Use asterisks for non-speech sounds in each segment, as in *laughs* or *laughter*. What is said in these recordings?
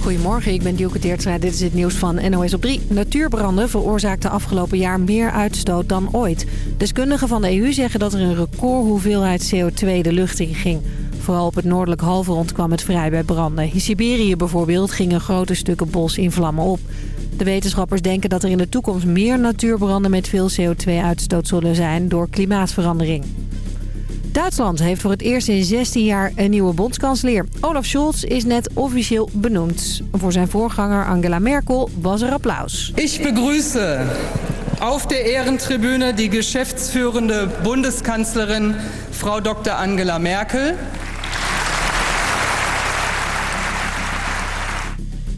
Goedemorgen, ik ben Dielke Teertstra. Dit is het nieuws van NOS op 3. Natuurbranden veroorzaakten afgelopen jaar meer uitstoot dan ooit. Deskundigen van de EU zeggen dat er een record hoeveelheid CO2 de lucht in ging. Vooral op het noordelijk halfrond kwam het vrij bij branden. In Siberië bijvoorbeeld gingen grote stukken bos in vlammen op. De wetenschappers denken dat er in de toekomst meer natuurbranden met veel CO2-uitstoot zullen zijn door klimaatverandering. Duitsland heeft voor het eerst in 16 jaar een nieuwe bondskanselier. Olaf Scholz is net officieel benoemd. Voor zijn voorganger Angela Merkel was er applaus. Ik begrüße auf der Ehrentribüne die geschäftsführende Bundeskanzlerin Frau Dr. Angela Merkel.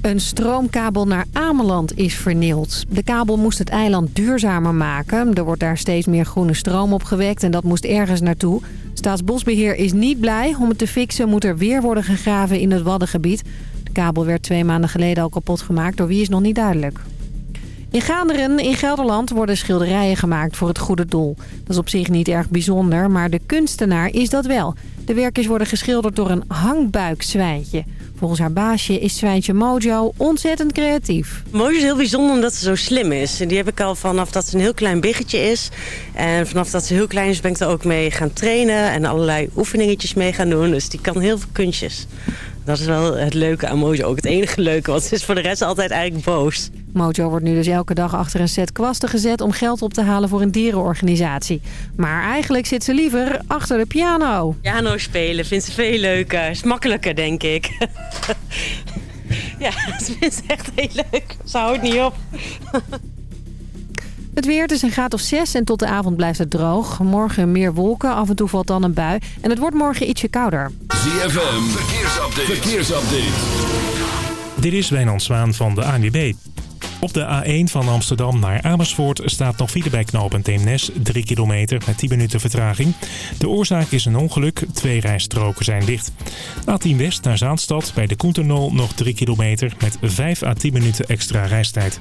Een stroomkabel naar Ameland is vernield. De kabel moest het eiland duurzamer maken. Er wordt daar steeds meer groene stroom opgewekt en dat moest ergens naartoe. Staatsbosbeheer is niet blij. Om het te fixen moet er weer worden gegraven in het Waddengebied. De kabel werd twee maanden geleden al kapot gemaakt. Door wie is nog niet duidelijk. In Gaanderen in Gelderland worden schilderijen gemaakt voor het goede doel. Dat is op zich niet erg bijzonder, maar de kunstenaar is dat wel. De werkjes worden geschilderd door een hangbuikzwijntje. Volgens haar baasje is Zwijntje Mojo ontzettend creatief. Mojo is heel bijzonder omdat ze zo slim is. Die heb ik al vanaf dat ze een heel klein biggetje is. En vanaf dat ze heel klein is ben ik er ook mee gaan trainen. En allerlei oefeningetjes mee gaan doen. Dus die kan heel veel kunstjes. Dat is wel het leuke aan Mojo. Ook het enige leuke, want ze is voor de rest altijd eigenlijk boos. Mojo wordt nu dus elke dag achter een set kwasten gezet om geld op te halen voor een dierenorganisatie. Maar eigenlijk zit ze liever achter de piano. Piano spelen vindt ze veel leuker. Is makkelijker, denk ik. *laughs* ja, ze vindt het echt heel leuk. Ze houdt niet op. Het weer, het is een graad of 6 en tot de avond blijft het droog. Morgen meer wolken, af en toe valt dan een bui. En het wordt morgen ietsje kouder. ZFM, verkeersupdate. verkeersupdate. Dit is Wijnand Zwaan van de ANWB. Op de A1 van Amsterdam naar Amersfoort staat nog file bij knooppunt Eemnes. 3 kilometer met 10 minuten vertraging. De oorzaak is een ongeluk. Twee rijstroken zijn dicht. A10 West naar Zaanstad bij de Koentenol nog 3 kilometer met 5 à 10 minuten extra reistijd.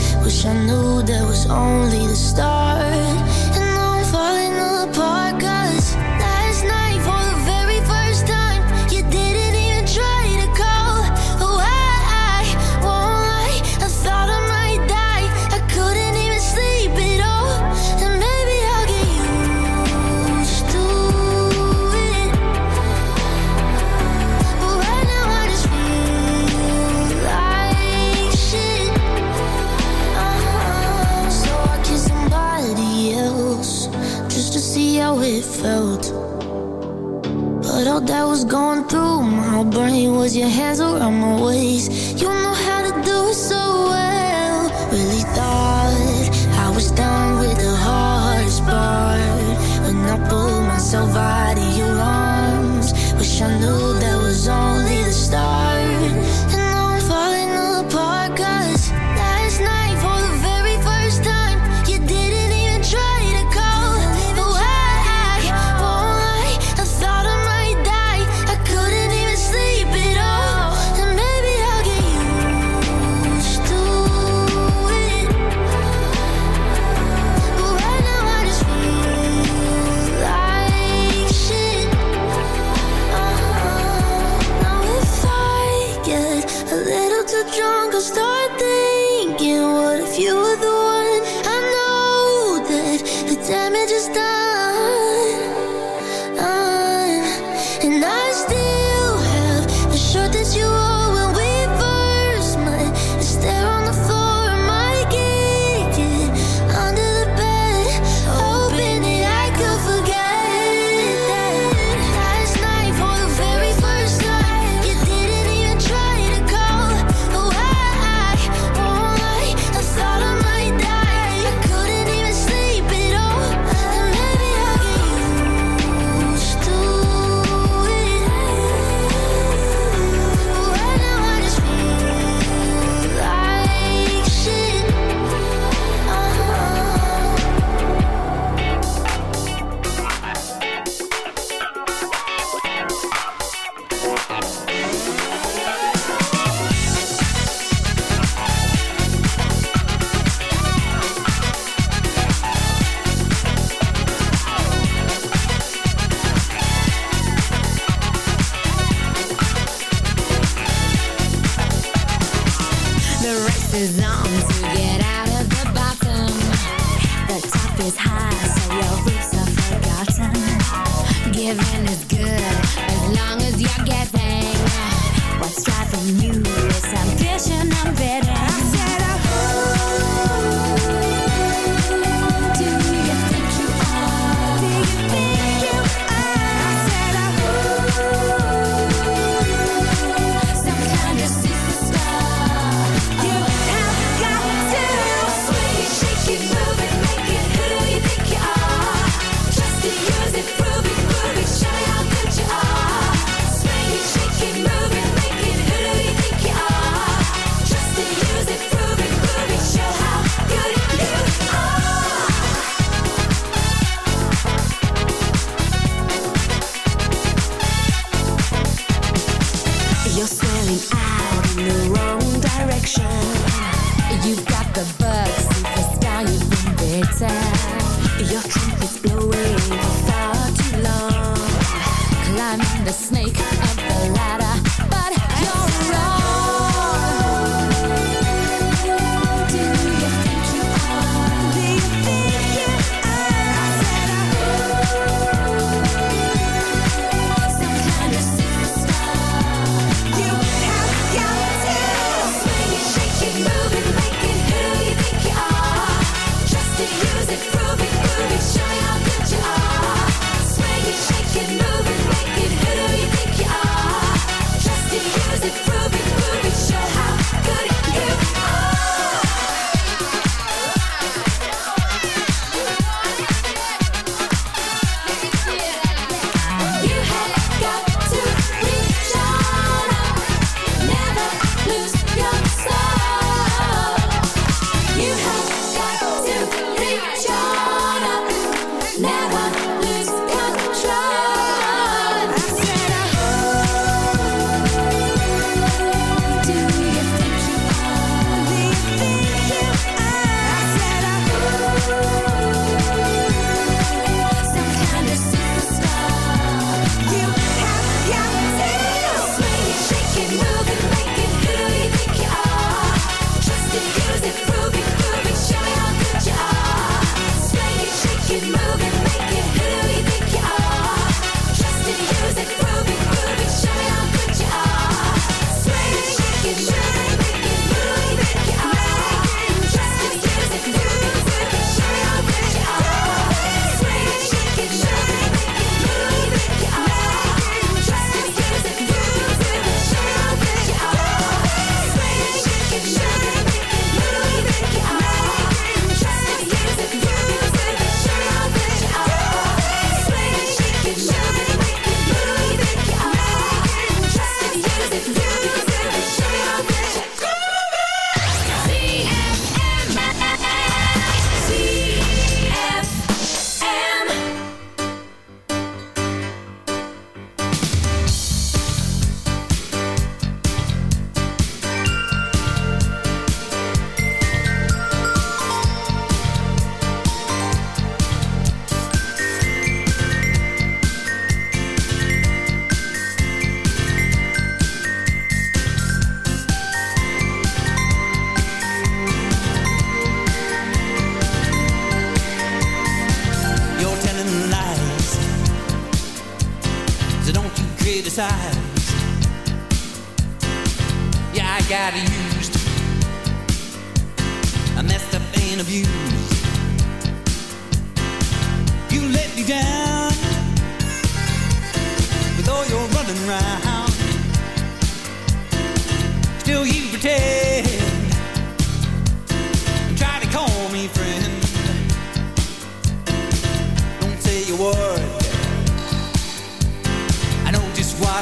Wish I knew there was only the stars. that was going through. My brain was your hands around my waist.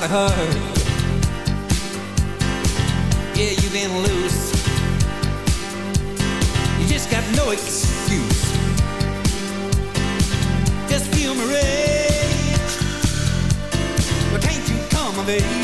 hurt. Yeah, you've been loose. You just got no excuse. Just feel my rage. Well, can't you come of age?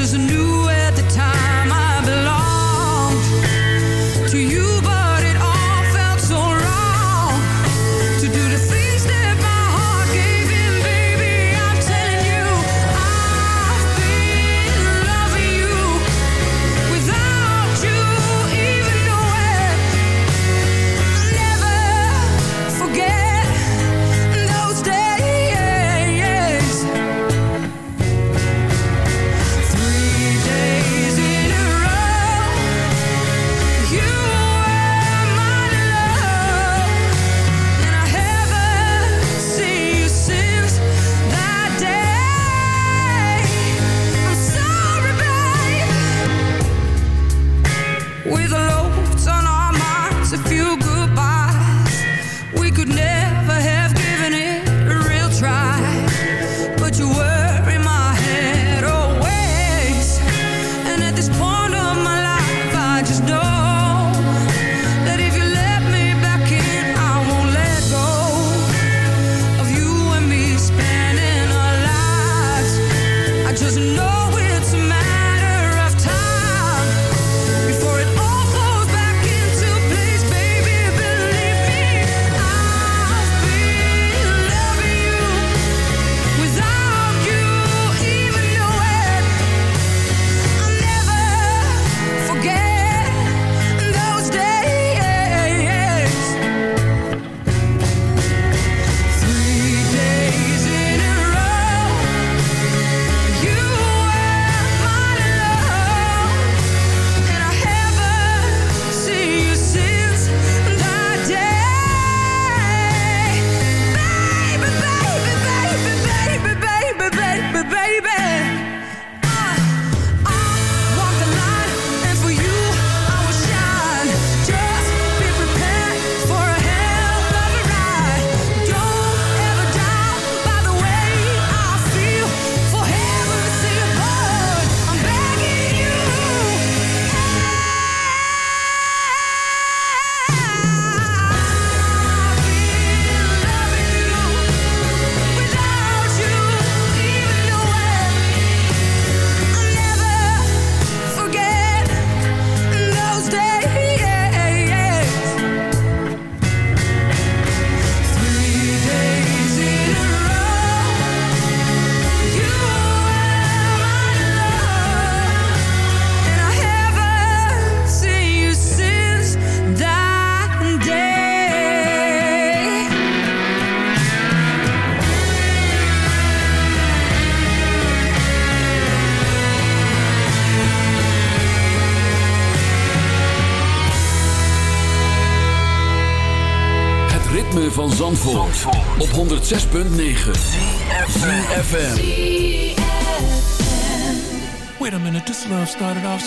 is a new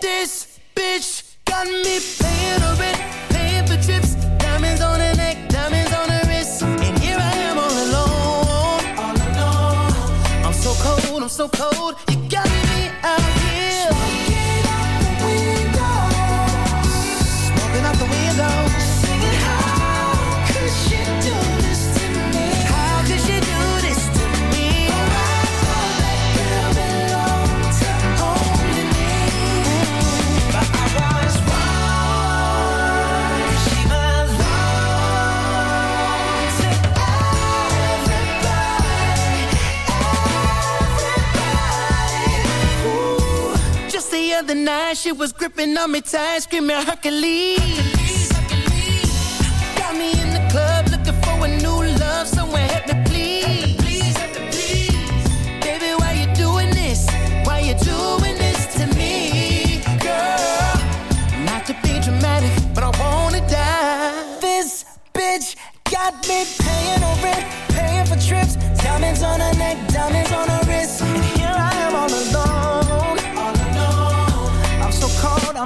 This bitch got me paying her rent, paying for trips, diamonds on her neck, diamonds on her wrist. And here I am all alone, all alone. I'm so cold, I'm so cold, you got me out. other night, she was gripping on me tight, screaming Hercules.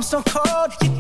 so cold. You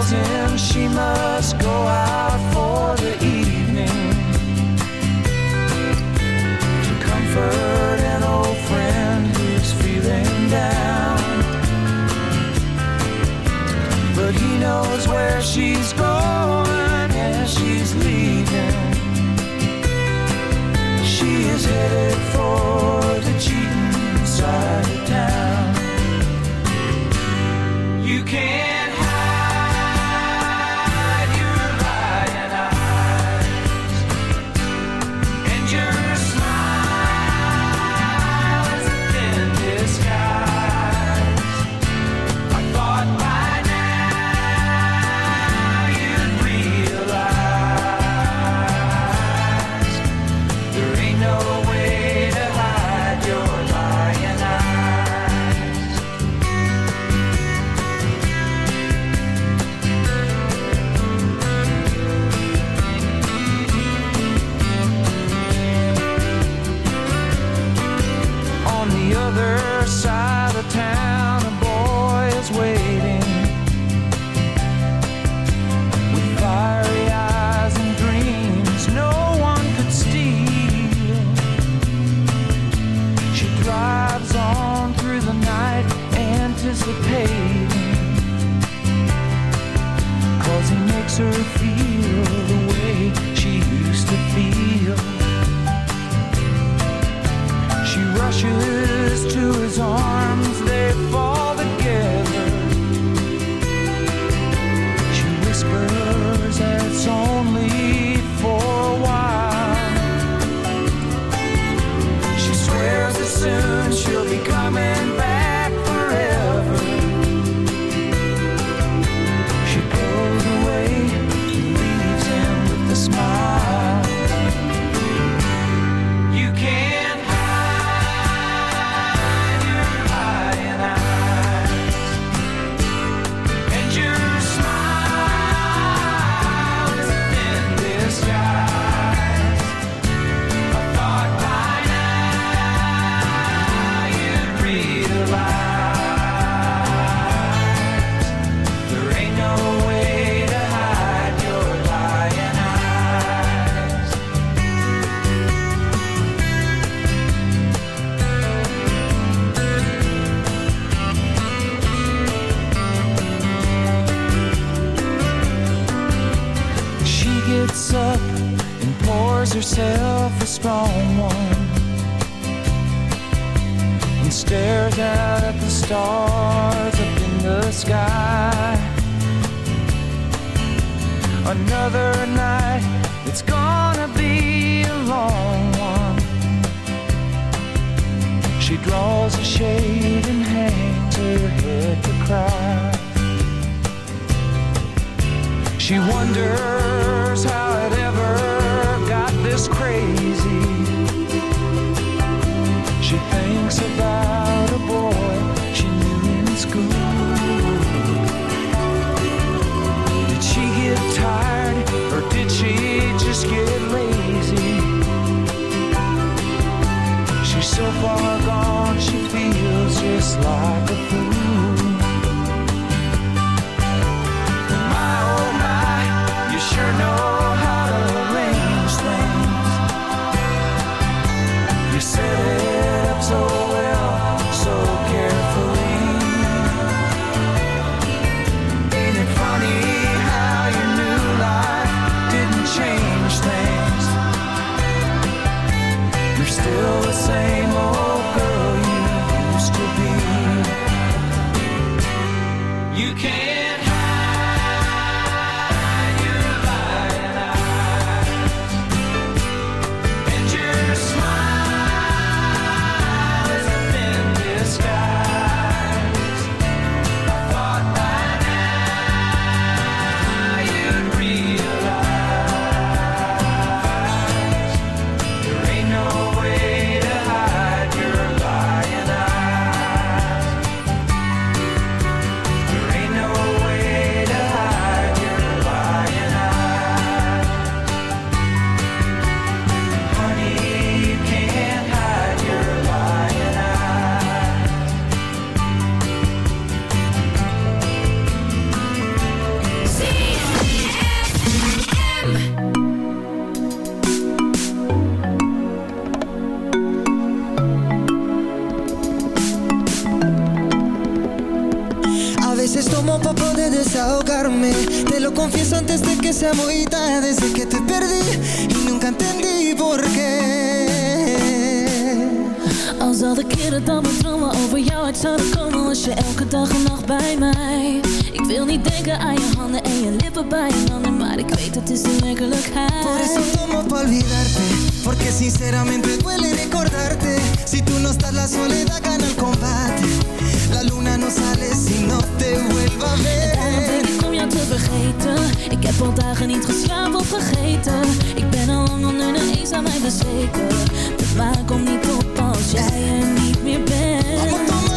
tells him she must go out for the evening to comfort an old friend who's feeling down. But he knows where she's going. Like a wil niet denken aan je handen en je lippen bij een ander Maar ik weet het is de werkelijkheid. Por eso tomo pa' olvidarte Porque sinceramente duele recordarte. Si tú no estás la soledad gana el combate. La luna no sale si no te vuelva a Daarom ver denk ik om jou te vergeten. Ik heb al dagen niet geslapen of vergeten. Ik ben al lang onder de eens aan mij bezweken. De maan komt niet op als jij er niet meer bent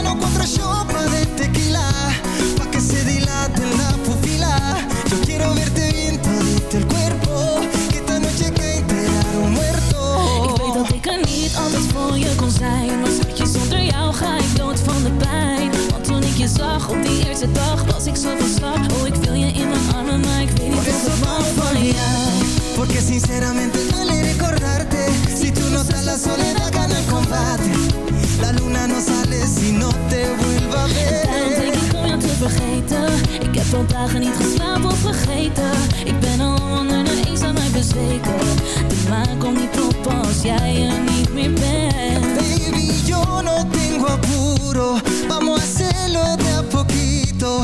quiero verte bien todito el cuerpo Que esta noche que enterar un muerto. Ik weet dat ik er niet altijd voor je kon zijn. Maar schatje, zonder jou ga ik dood van de pijn. Want toen ik je zag op die eerste dag Was ik zo van slag. Oh, ik wil je in mijn armen Maar ik weet niet of ik pa' van jou Porque sinceramente duele recordarte. Si tú no estás la soledad gana el combate La luna no sale si no te vuelva a Daarom denk ver ik om jou te vergeten. Ik heb al dagen niet geslapen of vergeten. Ik ben al onder de eens aan mij bezweken. De maan komt niet op als jij er niet meer bent. Baby, yo no tengo apuro. Vamos a hacerlo de a poquito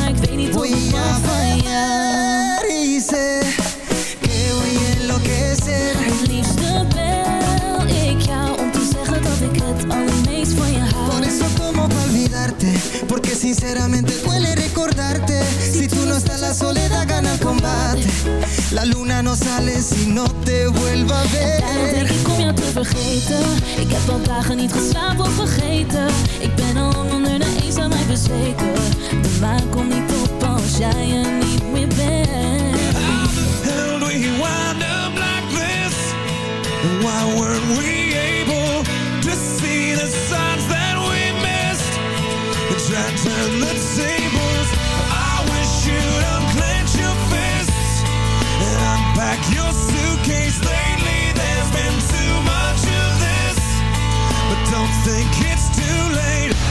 weet niet hoe ik mag van jou. Dice que voy a enloquecer. Het liefste bel ik jou om te zeggen dat ik het allermeest van je hou. Por eso como pa olvidarte, porque sinceramente duele recordarte. Si tú no estás la soledad gana el combate. La luna no sale si no te vuelva a ver vergeten. Ik heb al dagen niet geslapen of vergeten. Ik ben al onder de eenzaamheid bezweken. De maan komt niet op als jij er niet meer bent. How the hell do we wind up like this? Why weren't we able to see the signs that we missed? We tried to the tables I wish you'd unclench your fists And unpack your suitcase. There don't think it's too late.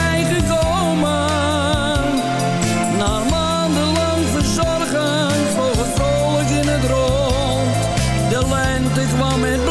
this woman.